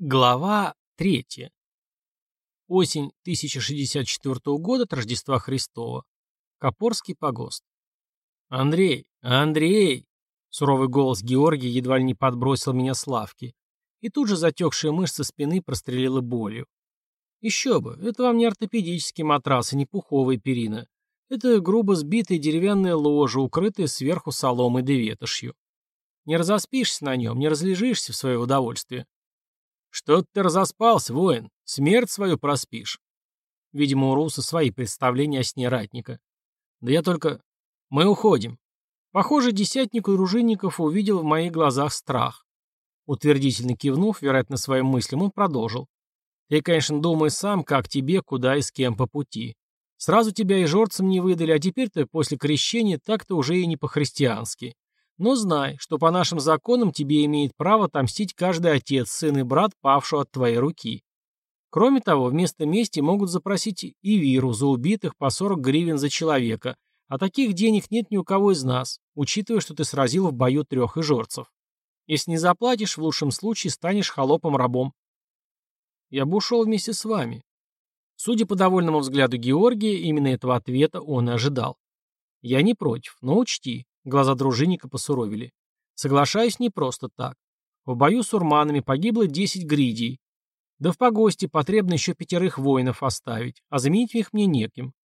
Глава 3. Осень 1064 года от Рождества Христова. Копорский погост. «Андрей! Андрей!» Суровый голос Георгия едва ли не подбросил меня с лавки. И тут же затекшая мышца спины прострелила болью. Еще бы, это вам не ортопедический матрас и не пуховая перина. Это грубо сбитая деревянная ложа, укрытая сверху соломой да ветошью. Не разоспишься на нем, не разлежишься в свое удовольствие. «Что ты разоспался, воин? Смерть свою проспишь». Видимо, у Руса свои представления о сне ратника. «Да я только... Мы уходим». Похоже, десятник дружинников увидел в моих глазах страх. Утвердительно кивнув, вероятно, своим мыслям, он продолжил. «Ты, конечно, думай сам, как тебе, куда и с кем по пути. Сразу тебя и жорцам не выдали, а теперь ты после крещения так-то уже и не по-христиански. Но знай, что по нашим законам тебе имеет право отомстить каждый отец, сын и брат, павшего от твоей руки. Кроме того, вместо мести могут запросить и виру за убитых по 40 гривен за человека, а таких денег нет ни у кого из нас, учитывая, что ты сразил в бою трех ижорцев. Если не заплатишь, в лучшем случае станешь холопом-рабом. Я бы ушел вместе с вами. Судя по довольному взгляду Георгия, именно этого ответа он и ожидал. Я не против, но учти, Глаза дружинника посуровили. Соглашаюсь не просто так. В бою с урманами погибло 10 гридий. Да в погосте потребно еще пятерых воинов оставить, а заменить их мне неким.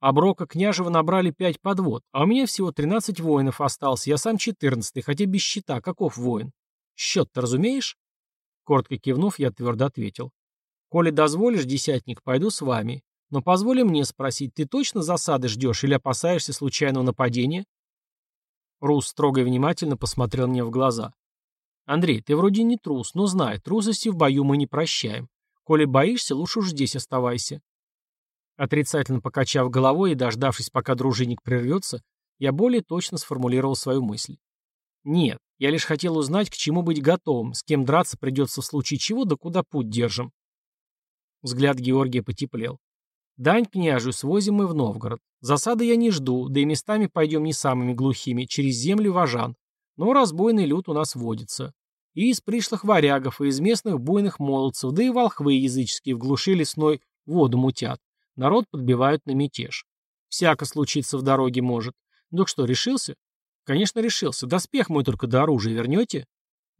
А Брока Княжева набрали пять подвод, а у меня всего 13 воинов осталось, я сам 14 хотя без щита, каков воин? Счет-то разумеешь? Коротко кивнув, я твердо ответил. Коли дозволишь, десятник, пойду с вами. Но позволь мне спросить, ты точно засады ждешь или опасаешься случайного нападения? Рус строго и внимательно посмотрел мне в глаза. «Андрей, ты вроде не трус, но знай, трусости в бою мы не прощаем. Коли боишься, лучше уж здесь оставайся». Отрицательно покачав головой и дождавшись, пока дружинник прервется, я более точно сформулировал свою мысль. «Нет, я лишь хотел узнать, к чему быть готовым, с кем драться придется в случае чего, да куда путь держим». Взгляд Георгия потеплел. Дань княжу свозим мы в Новгород. Засады я не жду, да и местами пойдем не самыми глухими, через землю вожан. Но разбойный люд у нас водится. И из пришлых варягов, и из местных буйных молодцев, да и волхвы языческие в глуши лесной воду мутят. Народ подбивают на мятеж. Всяко случиться в дороге может. Ну что, решился? Конечно, решился. Доспех мой только до оружия вернете?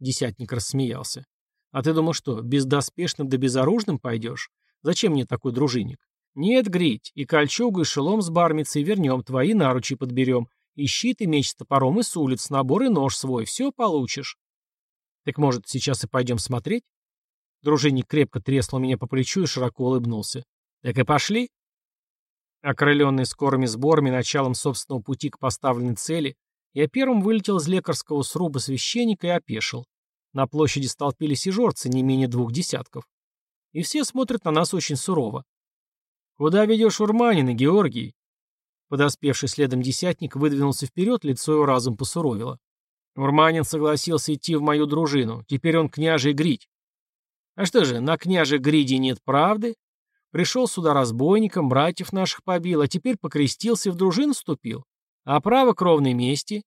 Десятник рассмеялся. А ты думал что, бездоспешным да безоружным пойдешь? Зачем мне такой дружинник? «Нет, Грить, и кольчугу, и шелом с бармицей вернем, твои наручи подберем. И щит, и меч с топором, и с улиц, набор, и нож свой. Все получишь». «Так, может, сейчас и пойдем смотреть?» Дружинник крепко треснул меня по плечу и широко улыбнулся. «Так и пошли?» Окрыленный скорыми сборами началом собственного пути к поставленной цели, я первым вылетел из лекарского сруба священника и опешил. На площади столпились и жорцы, не менее двух десятков. И все смотрят на нас очень сурово. «Куда ведешь Урманина, Георгий?» Подоспевший следом десятник выдвинулся вперед, лицо его разом посуровило. Урманин согласился идти в мою дружину. Теперь он княжий Гридь. А что же, на княже Гриде нет правды? Пришел сюда разбойником, братьев наших побил, а теперь покрестился и в дружину вступил. А право кровной мести?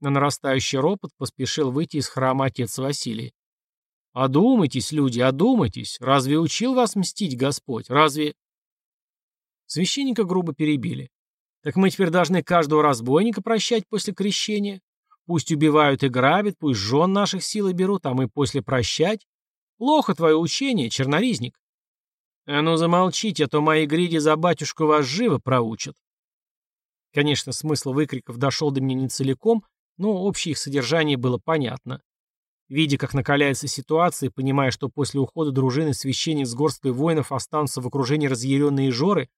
На нарастающий ропот поспешил выйти из храма отец Василий. «Одумайтесь, люди, одумайтесь. Разве учил вас мстить Господь? Разве...» Священника грубо перебили. Так мы теперь должны каждого разбойника прощать после крещения? Пусть убивают и грабят, пусть жен наших силы берут, а мы после прощать? Плохо твое учение, черноризник. А ну замолчите, а то мои гриди за батюшку вас живо проучат. Конечно, смысл выкриков дошел до меня не целиком, но общее их содержание было понятно. Видя, как накаляется ситуация, и понимая, что после ухода дружины священник с горсткой воинов останутся в окружении разъяренные жоры,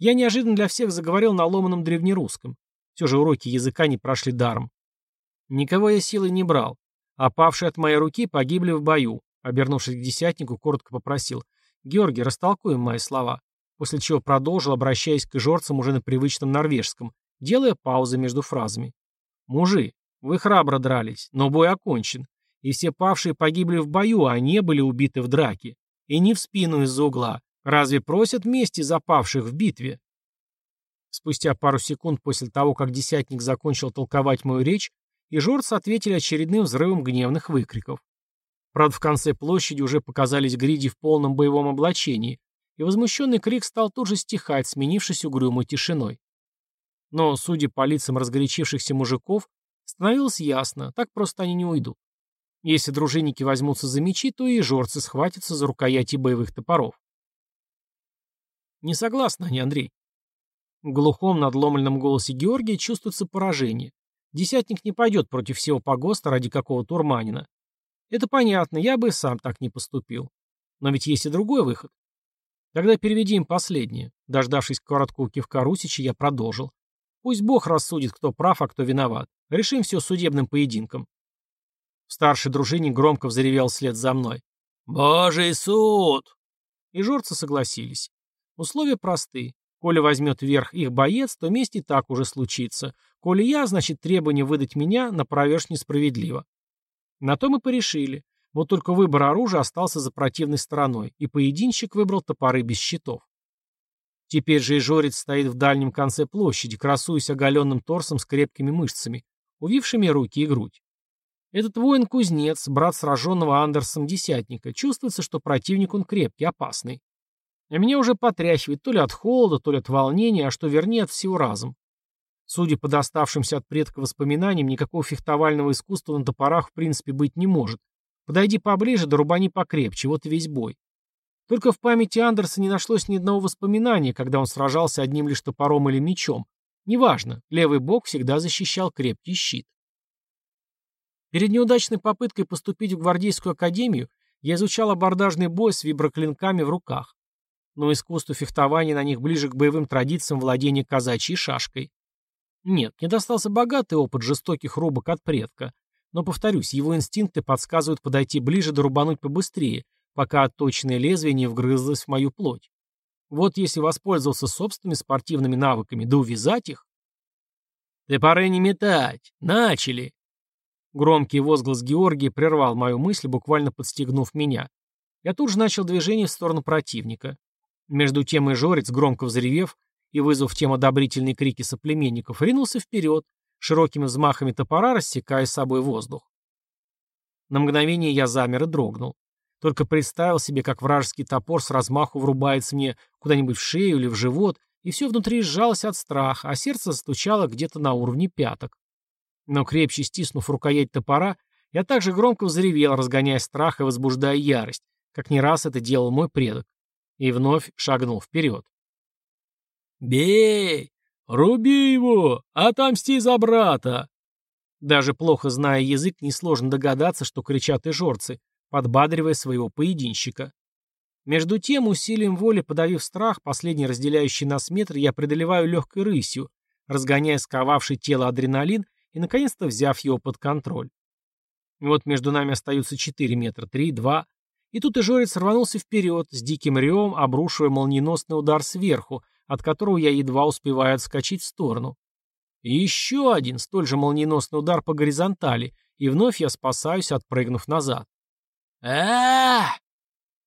я неожиданно для всех заговорил на ломаном древнерусском. Все же уроки языка не прошли даром. Никого я силой не брал, а павшие от моей руки погибли в бою. Обернувшись к десятнику, коротко попросил. «Георгий, растолкуем мои слова». После чего продолжил, обращаясь к жорцам уже на привычном норвежском, делая паузы между фразами. «Мужи, вы храбро дрались, но бой окончен. И все павшие погибли в бою, а не были убиты в драке. И не в спину из-за угла. Разве просят мести запавших в битве? Спустя пару секунд после того, как десятник закончил толковать мою речь, и жорцы ответили очередным взрывом гневных выкриков. Правда, в конце площади уже показались гриди в полном боевом облачении, и возмущенный крик стал тут же стихать, сменившись угрюмой тишиной. Но, судя по лицам разгорячившихся мужиков, становилось ясно, так просто они не уйдут. Если дружинники возьмутся за мечи, то и жорцы схватятся за рукояти боевых топоров. Не согласны они, Андрей. В глухом надломленном голосе Георгия чувствуется поражение. Десятник не пойдет против всего погоста ради какого турманина. Это понятно, я бы сам так не поступил. Но ведь есть и другой выход. Тогда переведи им последнее. Дождавшись короткого кивка Русича, я продолжил. Пусть Бог рассудит, кто прав, а кто виноват. Решим все судебным поединком. Старший дружинник громко взревел вслед за мной. «Божий суд!» И жорцы согласились. Условия просты. Коли возьмет верх их боец, то месть и так уже случится. Коли я, значит требование выдать меня направешь несправедливо. На то мы порешили. Вот только выбор оружия остался за противной стороной, и поединщик выбрал топоры без щитов. Теперь же и жорец стоит в дальнем конце площади, красуясь оголенным торсом с крепкими мышцами, увившими руки и грудь. Этот воин-кузнец, брат сраженного Андерсом десятника, чувствуется, что противник он крепкий, опасный. А меня уже потряхивает то ли от холода, то ли от волнения, а что вернее от всего разом. Судя по доставшимся от предка воспоминаниям, никакого фехтовального искусства на топорах в принципе быть не может. Подойди поближе, да рубани покрепче, вот и весь бой. Только в памяти Андерса не нашлось ни одного воспоминания, когда он сражался одним лишь топором или мечом. Неважно, левый бок всегда защищал крепкий щит. Перед неудачной попыткой поступить в гвардейскую академию я изучал абордажный бой с виброклинками в руках. Но искусство фехтования на них ближе к боевым традициям владения казачьей шашкой. Нет, не достался богатый опыт жестоких рубок от предка. Но, повторюсь, его инстинкты подсказывают подойти ближе да побыстрее, пока отточенное лезвие не вгрызлось в мою плоть. Вот если воспользоваться собственными спортивными навыками, да увязать их... «Ты пора не метать! Начали!» Громкий возглас Георгия прервал мою мысль, буквально подстегнув меня. Я тут же начал движение в сторону противника. Между тем и Жорец, громко взревев, и, вызвав тем одобрительные крики соплеменников, ринулся вперед, широкими взмахами топора рассекая с собой воздух. На мгновение я замер и дрогнул. Только представил себе, как вражеский топор с размаху врубается мне куда-нибудь в шею или в живот, и все внутри сжалось от страха, а сердце стучало где-то на уровне пяток. Но крепче стиснув рукоять топора, я также громко взревел, разгоняя страх и возбуждая ярость, как не раз это делал мой предок, и вновь шагнул вперед. «Бей! Руби его! Отомсти за брата!» Даже плохо зная язык, несложно догадаться, что кричат и жорцы, подбадривая своего поединщика. Между тем, усилием воли подавив страх, последний разделяющий нас метр, я преодолеваю легкой рысью, разгоняя сковавший тело адреналин и, наконец-то, взяв его под контроль. вот между нами остаются 4 метра, 3, 2, и тут и Жорец рванулся вперед, с диким ревом обрушивая молниеносный удар сверху, от которого я едва успеваю отскочить в сторону. И еще один, столь же молниеносный удар по горизонтали, и вновь я спасаюсь, отпрыгнув назад. а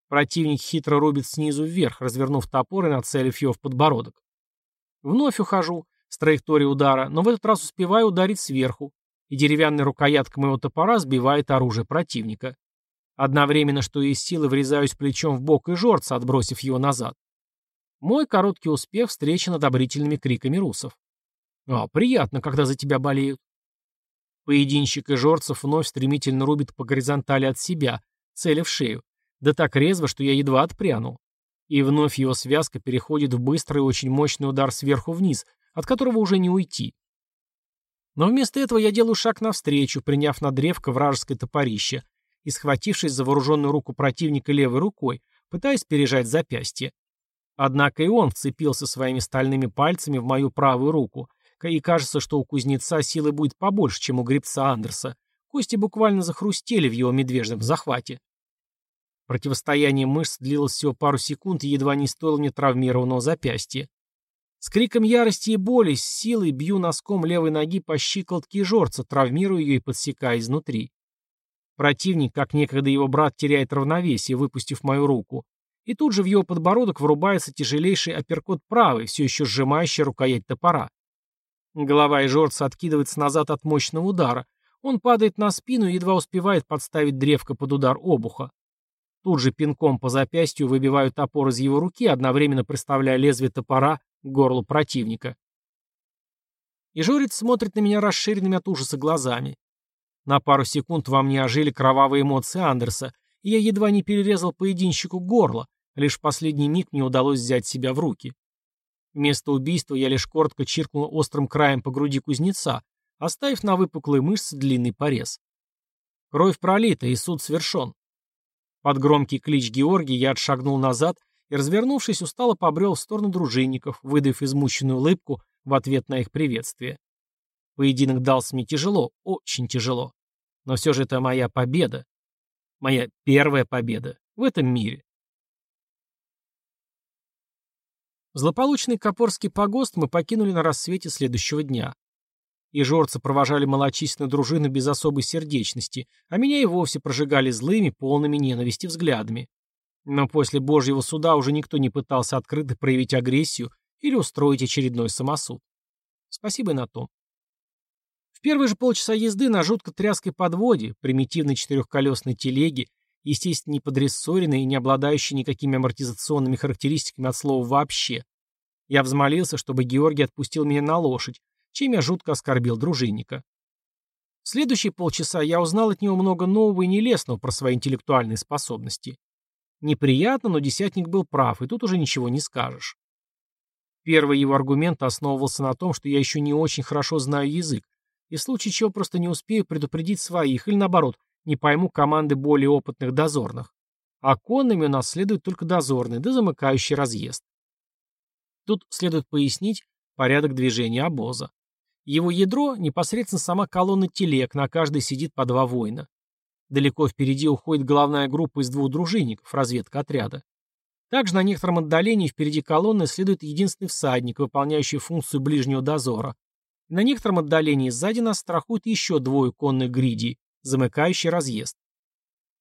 Противник хитро рубит снизу вверх, развернув топор и нацелив его в подбородок. Вновь ухожу с траектории удара, но в этот раз успеваю ударить сверху, и деревянная рукоятка моего топора сбивает оружие противника. Одновременно, что есть силы, врезаюсь плечом в бок и жорца, отбросив его назад. Мой короткий успех встречен одобрительными криками русов. «А, приятно, когда за тебя болеют». Поединщик и Жорцев вновь стремительно рубит по горизонтали от себя, целя в шею. Да так резво, что я едва отпрянул. И вновь его связка переходит в быстрый и очень мощный удар сверху вниз, от которого уже не уйти. Но вместо этого я делаю шаг навстречу, приняв на древко вражеское топорище и схватившись за вооруженную руку противника левой рукой, пытаясь пережать запястье. Однако и он вцепился своими стальными пальцами в мою правую руку, и кажется, что у кузнеца силы будет побольше, чем у гребца Андерса. Кости буквально захрустели в его медвежьем захвате. Противостояние мышц длилось всего пару секунд и едва не стоило мне травмированного запястья. С криком ярости и боли, с силой бью носком левой ноги по щиколотке жорца, травмируя ее и подсекая изнутри. Противник, как некогда его брат, теряет равновесие, выпустив мою руку, и тут же в его подбородок врубается тяжелейший апперкот правый, все еще сжимающий рукоять топора. Голова и жорца откидывается назад от мощного удара. Он падает на спину и едва успевает подставить древко под удар обуха. Тут же пинком по запястью выбиваю топор из его руки, одновременно приставляя лезвие топора к горлу противника. И журец смотрит на меня расширенными от ужаса глазами. На пару секунд во мне ожили кровавые эмоции Андерса, и я едва не перерезал поединщику горло, лишь в последний миг мне удалось взять себя в руки. Вместо убийства я лишь коротко чиркнул острым краем по груди кузнеца, оставив на выпуклой мышце длинный порез. Кровь пролита, и суд свершен. Под громкий клич Георгия я отшагнул назад и, развернувшись, устало побрел в сторону дружинников, выдав измученную улыбку в ответ на их приветствие. Поединок дался мне тяжело, очень тяжело. Но все же это моя победа. Моя первая победа в этом мире. Злополучный Копорский погост мы покинули на рассвете следующего дня. И жорцы провожали малочисленную дружину без особой сердечности, а меня и вовсе прожигали злыми, полными ненависти взглядами. Но после Божьего суда уже никто не пытался открыто проявить агрессию или устроить очередной самосуд. Спасибо и на том. Первые же полчаса езды на жутко тряской подводе, примитивной четырехколесной телеге, естественно, не подрессоренной и не обладающей никакими амортизационными характеристиками от слова «вообще», я взмолился, чтобы Георгий отпустил меня на лошадь, чем я жутко оскорбил дружинника. В следующие полчаса я узнал от него много нового и нелестного про свои интеллектуальные способности. Неприятно, но десятник был прав, и тут уже ничего не скажешь. Первый его аргумент основывался на том, что я еще не очень хорошо знаю язык, и в случае чего просто не успею предупредить своих, или наоборот, не пойму команды более опытных дозорных. А конными у нас следует только дозорный, да замыкающий разъезд. Тут следует пояснить порядок движения обоза. Его ядро — непосредственно сама колонна телег, на каждой сидит по два воина. Далеко впереди уходит главная группа из двух дружинников, разведка отряда. Также на некотором отдалении впереди колонны следует единственный всадник, выполняющий функцию ближнего дозора. На некотором отдалении сзади нас страхуют еще двое конных гриди, замыкающий разъезд.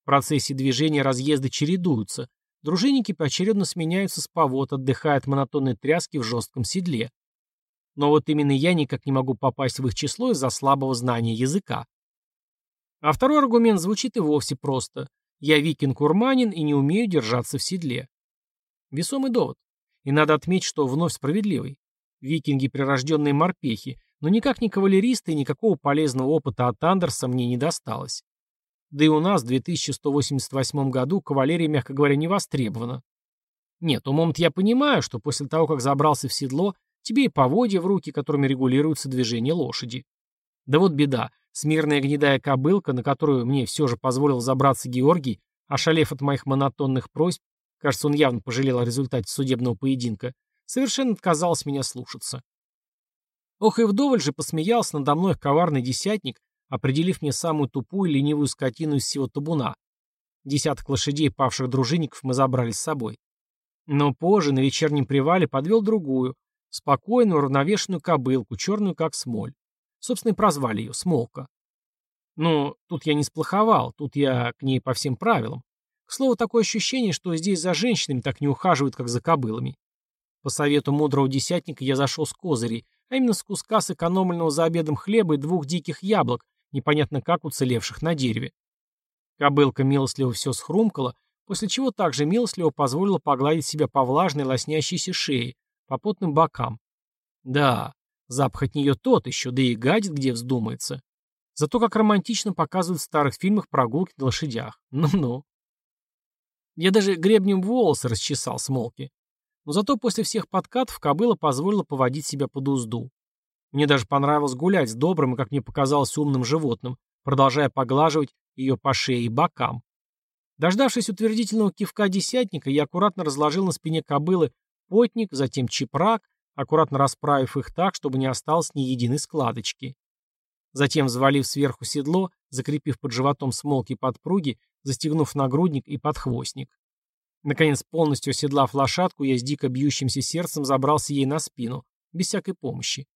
В процессе движения разъезды чередуются. Дружинники поочередно сменяются с повод, отдыхая от монотонной тряски в жестком седле. Но вот именно я никак не могу попасть в их число из-за слабого знания языка. А второй аргумент звучит и вовсе просто. Я викинг-урманин и не умею держаться в седле. Весомый довод. И надо отметить, что вновь справедливый. Викинги – прирожденные морпехи, но никак не кавалеристы и никакого полезного опыта от Андерса мне не досталось. Да и у нас в 2188 году кавалерия, мягко говоря, не востребована. Нет, умом-то я понимаю, что после того, как забрался в седло, Тебе и поводья в руки, которыми регулируется движение лошади. Да вот беда. Смирная гнедая кобылка, на которую мне все же позволил забраться Георгий, ошалев от моих монотонных просьб, кажется, он явно пожалел о результате судебного поединка, совершенно отказалась меня слушаться. Ох и вдоволь же посмеялся надо мной коварный десятник, определив мне самую тупую и ленивую скотину из всего табуна. Десяток лошадей павших дружинников мы забрали с собой. Но позже, на вечернем привале, подвел другую, Спокойную, уравновешенную кобылку, черную как смоль. Собственно, и прозвали ее Смолка. Но тут я не сплоховал, тут я к ней по всем правилам. К слову, такое ощущение, что здесь за женщинами так не ухаживают, как за кобылами. По совету мудрого десятника я зашел с козырей, а именно с куска сэкономленного за обедом хлеба и двух диких яблок, непонятно как уцелевших на дереве. Кобылка милостливо все схрумкала, после чего также милостливо позволила погладить себя по влажной лоснящейся шее, по потным бокам. Да, запах от нее тот еще, да и гадит, где вздумается. Зато как романтично показывают в старых фильмах прогулки на лошадях. Ну-ну. Я даже гребнем волосы расчесал с молки. Но зато после всех подкатов кобыла позволила поводить себя под узду. Мне даже понравилось гулять с добрым и, как мне показалось, умным животным, продолжая поглаживать ее по шее и бокам. Дождавшись утвердительного кивка десятника, я аккуратно разложил на спине кобылы потник, затем чепрак, аккуратно расправив их так, чтобы не осталось ни единой складочки. Затем, взвалив сверху седло, закрепив под животом смолки подпруги, застегнув нагрудник и подхвостник. Наконец, полностью оседлав лошадку, я с дико бьющимся сердцем забрался ей на спину, без всякой помощи.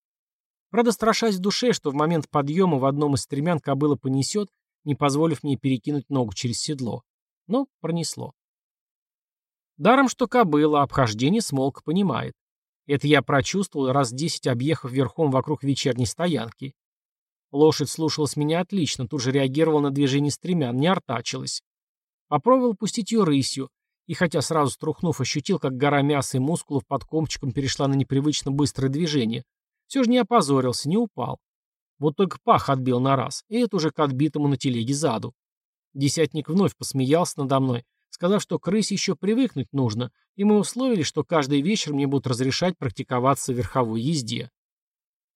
Правда, страшась в душе, что в момент подъема в одном из стремян кобыла понесет, не позволив мне перекинуть ногу через седло. Но пронесло. Даром, что кобыла, обхождение смолк понимает. Это я прочувствовал, раз десять объехав верхом вокруг вечерней стоянки. Лошадь слушалась меня отлично, тут же реагировала на движение стремян, не артачилась. Попробовал пустить ее рысью, и хотя сразу струхнув ощутил, как гора мяса и мускулов под комчиком перешла на непривычно быстрое движение, все же не опозорился, не упал. Вот только пах отбил на раз, и это уже к отбитому на телеге заду. Десятник вновь посмеялся надо мной, сказав, что крысе еще привыкнуть нужно, и мы условили, что каждый вечер мне будут разрешать практиковаться в верховой езде.